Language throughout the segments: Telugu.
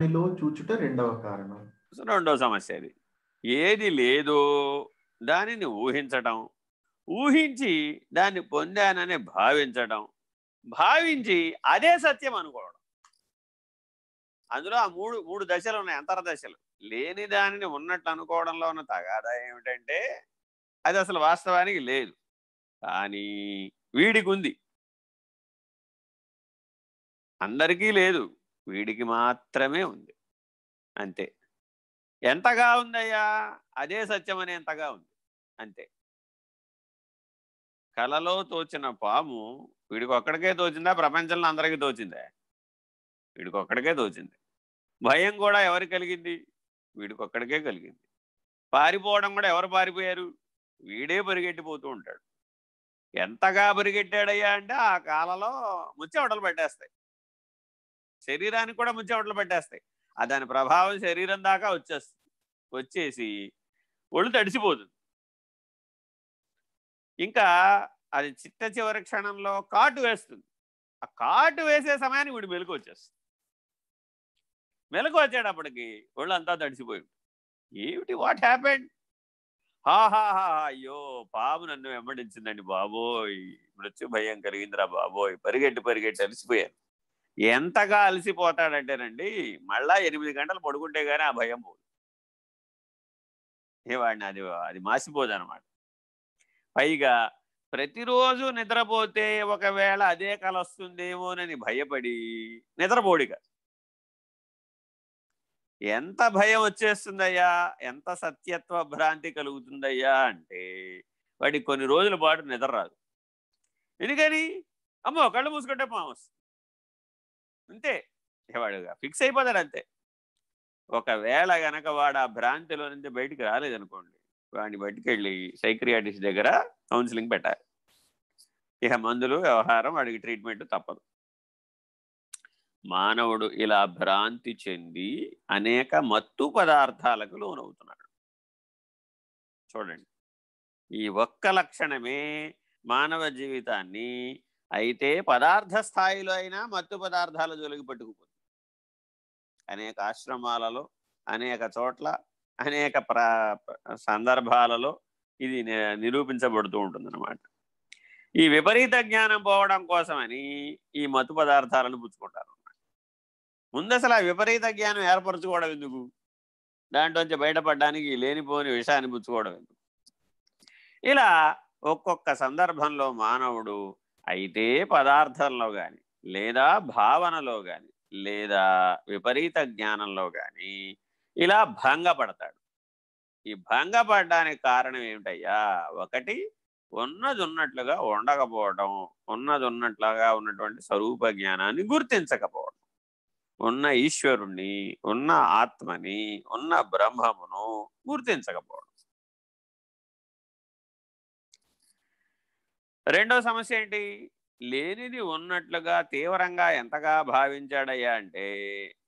దానిలో చూచుట రెండవ కారణం. రెండవ సమస్య అది ఏది లేదో దానిని ఊహించటం ఊహించి దాన్ని పొందానని భావించటం భావించి అదే సత్యం అనుకోవడం. అందులో ఆ మూడు మూడు దశలు ఉన్నాయి అంతర్దశలు. లేని దానిని ఉన్నట్లు అనుకోవడంలో ఉన్న తగాదా ఏమిటంటే అది అసలు వాస్తవానికి లేదు. కానీ వీడికి ఉంది. అందరికీ లేదు. వీడికి మాత్రమే ఉంది. అంతే. ఎంతగా ఉందయ్యా? అదే సత్యం అని ఎంతగా ఉంది? అంతే. కలలో తోచిన పాము వీడికొక్కడికే తోచిందా? ప్రపంచంలో అందరికీ తోచిందా? వీడికొక్కడికే తోచింది. భయం కూడా ఎవరు కలిగింది? వీడికొక్కడికే కలిగింది. పారిపోవడం కూడా ఎవరు పారిపోయారు? వీడే పరిగెట్టిపోతూ ఉంటాడు. ఎంతగా పరిగెట్టాడయ్యా అంటే ఆ కాలలో ముచ్చెవటలు పెట్టేస్తాయి. శరీరానికి కూడా ముచ్చెవటలు పెట్టేస్తాయి. ఆ దాని ప్రభావం శరీరం దాకా వచ్చేస్తుంది వచ్చేసి ఒళ్ళు తడిసిపోతుంది. ఇంకా అది చిట్ట చివరి క్షణంలో కాటు వేస్తుంది. ఆ కాటు వేసే సమయానికి వీడు మెలకు వచ్చేస్తుంది. మెలకు వచ్చేటప్పటికి ఒళ్ళు అంతా తడిసిపోయి ఏమిటి? What happened? హాహాహా అయ్యో పాము నన్ను వెంబడించిందండి బాబోయ్. మృత్యు భయం కలిగిందిరా బాబోయ్. పరిగెట్టి పరిగెట్టి అలసిపోయాను ఎంతగా అలసిపోతాడంటేనండి మళ్ళా ఎనిమిది గంటలు పడుకుంటే గానీ ఆ భయం పోదు. ఏవాడిని వాడిని అది అది మాసిపోదు అనమాట పైగా ప్రతిరోజు నిద్రపోతే ఒకవేళ అదే కల వస్తుందేమోనని భయపడి నిద్రపోడిక. ఎంత భయం వచ్చేస్తుందయ్యా ఎంత సత్యత్వ భ్రాంతి కలుగుతుందయ్యా అంటే వాడికి కొన్ని రోజుల పాటు నిద్ర రాదు. ఎందుకని? అమ్మో కళ్ళు మూసుకుంటే పాము వస్తుంది. అంతే. వాడు ఫిక్స్ అయిపోతాడు అంతే. ఒకవేళ గనక వాడు ఆ భ్రాంతిలో నుంచి బయటికి రాలేదనుకోండి వాడిని బయటికెళ్ళి సైక్రియాటిస్ట్ దగ్గర కౌన్సిలింగ్ పెట్టాలి. ఇక మందులు వ్యవహారం వాడికి ట్రీట్మెంట్ తప్పదు. మానవుడు ఇలా భ్రాంతి చెంది అనేక మత్తు పదార్థాలకు లోనవుతున్నాడు. చూడండి. ఈ ఒక్క లక్షణమే మానవ జీవితాన్ని అయితే పదార్థ స్థాయిలో అయినా మత్తు పదార్థాల జోలికి పట్టుకుపోతుంది. అనేక ఆశ్రమాలలో అనేక చోట్ల అనేక సందర్భాలలో ఇది నిరూపించబడుతూ ఉంటుందన్నమాట. ఈ విపరీత జ్ఞానం పోవడం కోసమని ఈ మత్తు పదార్థాలను పుచ్చుకుంటారు. ముందు అసలు ఆ విపరీత జ్ఞానం ఏర్పరచుకోవడం ఎందుకు? దాంట్లోంచి బయటపడడానికి లేనిపోని విషయాన్ని పుచ్చుకోవడం ఎందుకు? ఇలా ఒక్కొక్క సందర్భంలో మానవుడు అయితే పదార్థంలో కానీ లేదా భావనలో కానీ లేదా విపరీత జ్ఞానంలో కానీ ఇలా భంగపడతాడు. ఈ భంగపడడానికి కారణం ఏమిటయ్యా? ఒకటి ఉన్నది ఉన్నట్లుగా ఉండకపోవడం ఉన్నది ఉన్నట్లుగా ఉన్నటువంటి స్వరూప జ్ఞానాన్ని గుర్తించకపోవడం. ఉన్న ఈశ్వరుణ్ణి ఉన్న ఆత్మని ఉన్న బ్రహ్మమును గుర్తించకపోవడం. రెండో సమస్య ఏంటి? లేనిది ఉన్నట్లుగా తీవ్రంగా ఎంతగా భావించాడయ్యా అంటే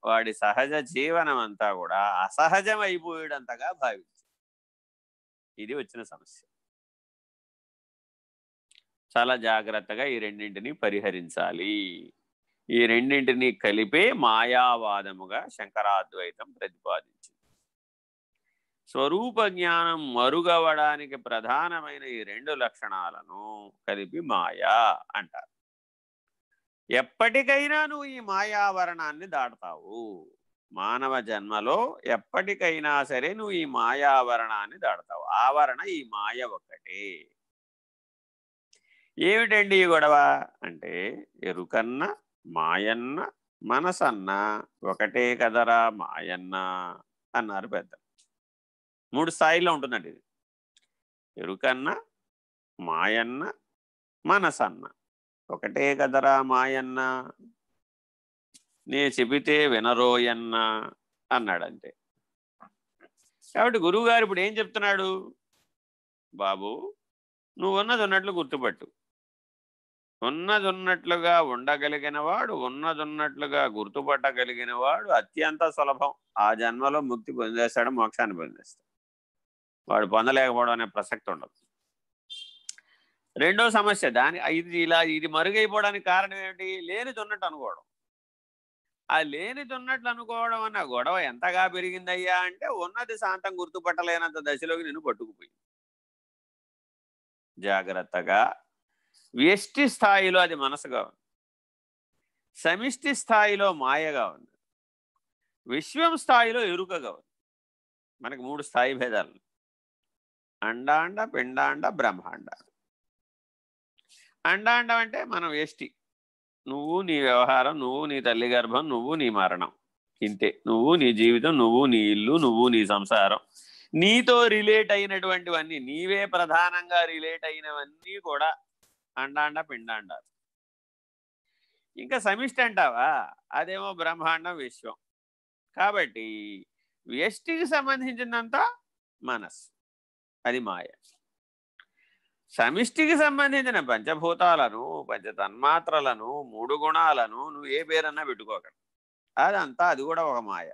వాడి సహజ జీవనం అంతా కూడా అసహజం అయిపోయాడంతగా భావించాడు. ఇది వచ్చిన సమస్య. చాలా జాగ్రత్తగా ఈ రెండింటిని పరిహరించాలి. ఈ రెండింటిని కలిపే మాయావాదముగా శంకరాద్వైతం ప్రతిపాదించింది. స్వరూప జ్ఞానం మరుగవడానికి ప్రధానమైన ఈ రెండు లక్షణాలను కలిపి మాయా అంటారు. ఎప్పటికైనా నువ్వు ఈ మాయావరణాన్ని దాడతావు మానవ జన్మలో ఎప్పటికైనా సరే నువ్వు ఈ మాయావరణాన్ని దాడతావు ఆవరణ ఈ మాయ ఒక్కటే. ఏమిటండి ఈ గొడవ? అంటే ఎరుకన్న మాయన్న మనసన్న ఒకటే కదరా మాయన్న అన్నారు పెద్ద మూడు స్థాయిలో ఉంటుందండి ఇది. ఎరుకన్న మాయన్న మనసన్న. ఒకటే కదరా మాయన్న. నే చెబితే వినరోయన్న అన్నాడు అంతే కాబట్టి గురువుగారు ఇప్పుడు ఏం చెప్తున్నాడు? బాబు నువ్వు ఉన్నది ఉన్నట్లు గుర్తుపట్టు. ఉన్నది ఉన్నట్లుగా ఉండగలిగిన వాడు ఉన్నది ఉన్నట్లుగా గుర్తుపట్టగలిగిన వాడు అత్యంత సులభం. ఆ జన్మలో ముక్తి పొందేస్తాడు మోక్షాన్ని పొందేస్తాడు వాడు పొందలేకపోవడం అనే ప్రసక్తి ఉండదు. రెండో సమస్య దాని ఇది ఇలా ఇది మరుగైపోవడానికి కారణం ఏమిటి? లేనిది ఉన్నట్టు అనుకోవడం. ఆ లేనిది ఉన్నట్లు అనుకోవడం అన్న గొడవ ఎంతగా పెరిగిందయ్యా అంటే ఉన్నది శాంతం గుర్తుపట్టలేనంత దశలోకి నేను పట్టుకుపోయింది. జాగ్రత్తగా వ్యష్టి స్థాయిలో అది మనసుగా ఉంది. సమిష్టి స్థాయిలో మాయగా ఉంది. విశ్వం స్థాయిలో ఎరుకగా ఉంది. మనకి మూడు స్థాయి భేదాలు అండాండ పిండాండ బ్రహ్మాండ. అండాండం అంటే మనం ఎష్టి నువ్వు నీ వ్యవహారం నువ్వు నీ తల్లి గర్భం నువ్వు నీ మరణం. ఇంతే. నువ్వు నీ జీవితం నువ్వు నీ ఇల్లు నువ్వు నీ సంసారం. నీతో రిలేట్ అయినటువంటివన్నీ నీవే ప్రధానంగా రిలేట్ అయినవన్నీ కూడా అండాండ పిండాండ ఇంకా సమిష్టి అంటావా? అదేమో బ్రహ్మాండం విశ్వం. కాబట్టి వ్యష్టికి సంబంధించినంత మనస్సు. అది మాయ. సమిష్టికి సంబంధించిన పంచభూతాలను పంచతన్మాత్రలను మూడు గుణాలను నువ్వు ఏ పేరన్నా పెట్టుకోకండి అదంతా అది కూడా ఒక మాయ.